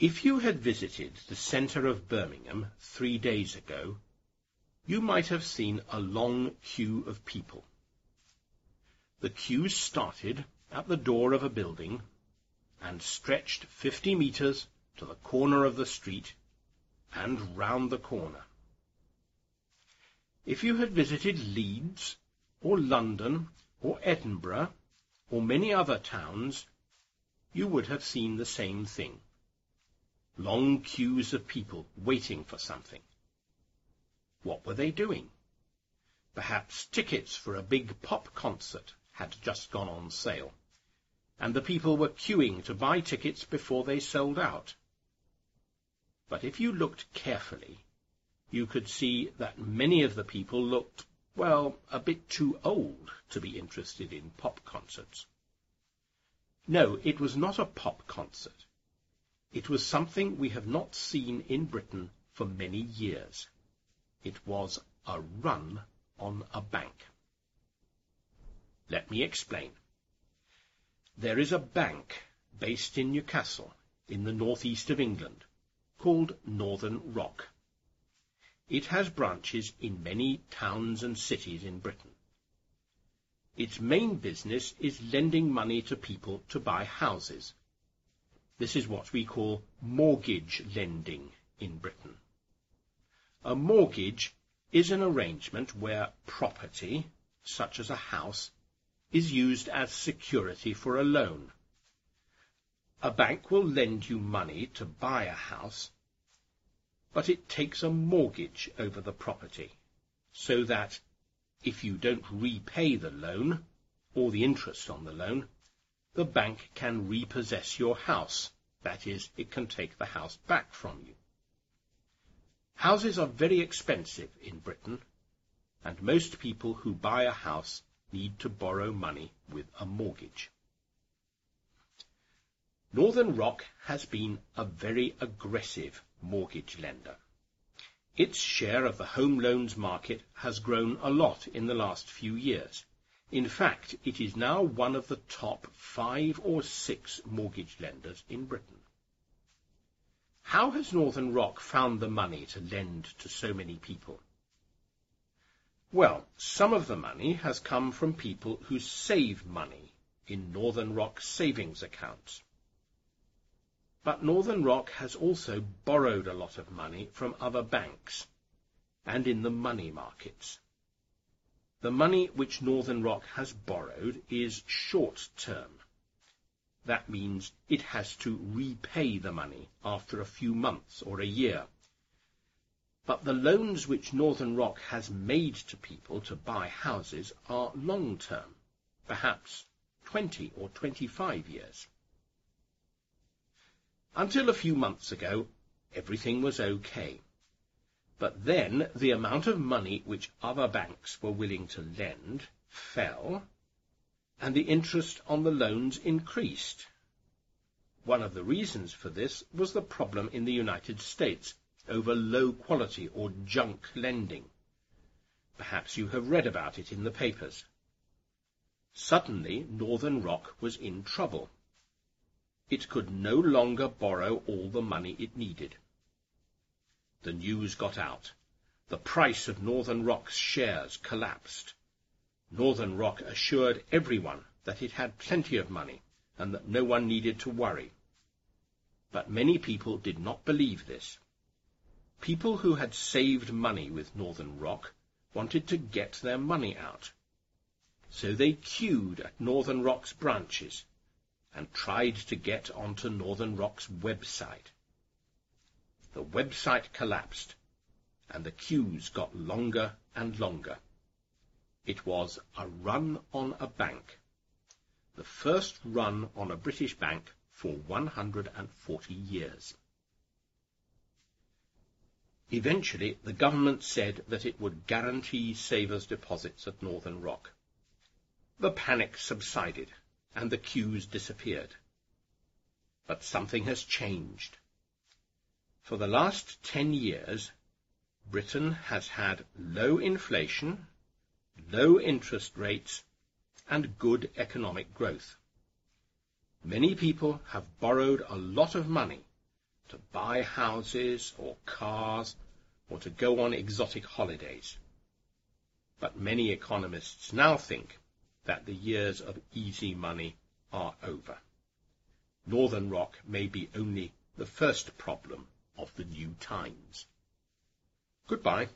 If you had visited the centre of Birmingham three days ago, you might have seen a long queue of people. The queue started at the door of a building and stretched fifty metres to the corner of the street and round the corner. If you had visited Leeds, or London, or Edinburgh, or many other towns, you would have seen the same thing. Long queues of people waiting for something. What were they doing? Perhaps tickets for a big pop concert had just gone on sale, and the people were queuing to buy tickets before they sold out. But if you looked carefully, you could see that many of the people looked, well, a bit too old to be interested in pop concerts. No, it was not a pop concert. It was something we have not seen in Britain for many years. It was a run on a bank. Let me explain. There is a bank based in Newcastle, in the northeast of England, called Northern Rock. It has branches in many towns and cities in Britain. Its main business is lending money to people to buy houses. This is what we call mortgage lending in Britain. A mortgage is an arrangement where property, such as a house, is used as security for a loan. A bank will lend you money to buy a house, but it takes a mortgage over the property, so that if you don't repay the loan, or the interest on the loan, the bank can repossess your house. That is, it can take the house back from you. Houses are very expensive in Britain, and most people who buy a house need to borrow money with a mortgage. Northern Rock has been a very aggressive mortgage lender. Its share of the home loans market has grown a lot in the last few years. In fact, it is now one of the top five or six mortgage lenders in Britain. How has Northern Rock found the money to lend to so many people? Well, some of the money has come from people who save money in Northern Rock savings accounts. But Northern Rock has also borrowed a lot of money from other banks and in the money markets. The money which Northern Rock has borrowed is short-term. That means it has to repay the money after a few months or a year. But the loans which Northern Rock has made to people to buy houses are long-term, perhaps 20 or 25 years. Until a few months ago, everything was okay. But then the amount of money which other banks were willing to lend fell, and the interest on the loans increased. One of the reasons for this was the problem in the United States over low quality or junk lending. Perhaps you have read about it in the papers. Suddenly, Northern Rock was in trouble. It could no longer borrow all the money it needed. The news got out. The price of Northern Rock's shares collapsed. Northern Rock assured everyone that it had plenty of money and that no one needed to worry. But many people did not believe this. People who had saved money with Northern Rock wanted to get their money out. So they queued at Northern Rock's branches and tried to get onto Northern Rock's website. The website collapsed, and the queues got longer and longer. It was a run on a bank, the first run on a British bank for 140 years. Eventually, the government said that it would guarantee savers' deposits at Northern Rock. The panic subsided, and the queues disappeared. But something has changed. For the last ten years, Britain has had low inflation, low interest rates, and good economic growth. Many people have borrowed a lot of money to buy houses or cars, or to go on exotic holidays. But many economists now think that the years of easy money are over. Northern Rock may be only the first problem of the new times. Goodbye.